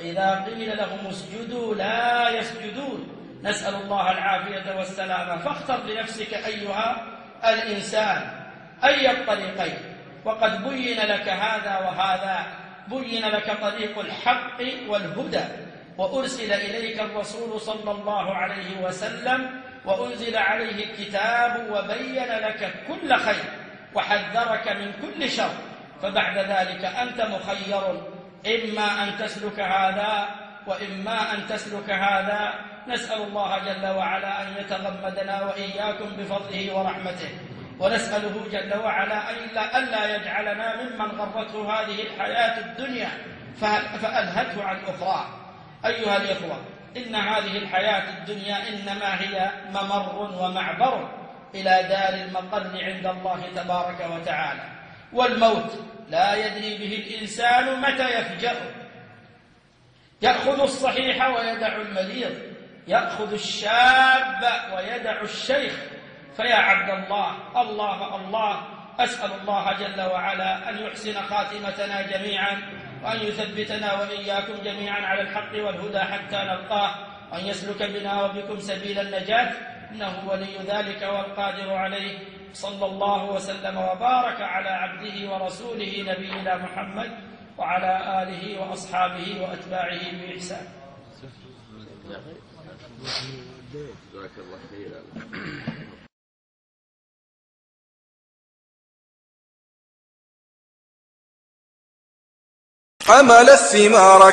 وإذا قيل لهم اسجدوا لا يسجدون. نسأل الله العافية والسلامة. فاختر لنفسك أيها الإنسان أي الطريقين. وقد بين لك هذا وهذا. بين لك طريق الحق والهدى. وأرسل إليك الرسول صلى الله عليه وسلم. وأنزل عليه الكتاب وبين لك كل خير. وحذرك من كل شر. فبعد ذلك أنت مخير. إما أن تسلك هذا وإما أن تسلك هذا. نسأل الله جل وعلا أن يتغمدنا وإياكم بفضله ورحمته. ونسأله جل وعلا أن لا يجعلنا ممن غرته هذه الحياة الدنيا فألهته عن أخرى. أيها الإخوة إن هذه الحياة الدنيا إنما هي ممر ومعبر إلى دار المقر عند الله تبارك وتعالى. والموت لا يدري به الإنسان متى يفجأ. يأخذ الصحيح ويدع المريض يأخذ الشاب ويدع الشيخ فيا عبد الله الله الله أسأل الله جل وعلا أن يحسن خاتمتنا جميعا وأن يثبتنا وإياكم جميعا على الحق والهدى حتى نلقاه. وأن يسلك بنا وبكم سبيل النجاة إنه ولي ذلك والقادر عليه. صلى الله وسلم وبارك على عبده ورسوله نبينا محمد وعلى آله وأصحابه وأتباعه بإحسان. جزاك الله خيرا. حمل الثمار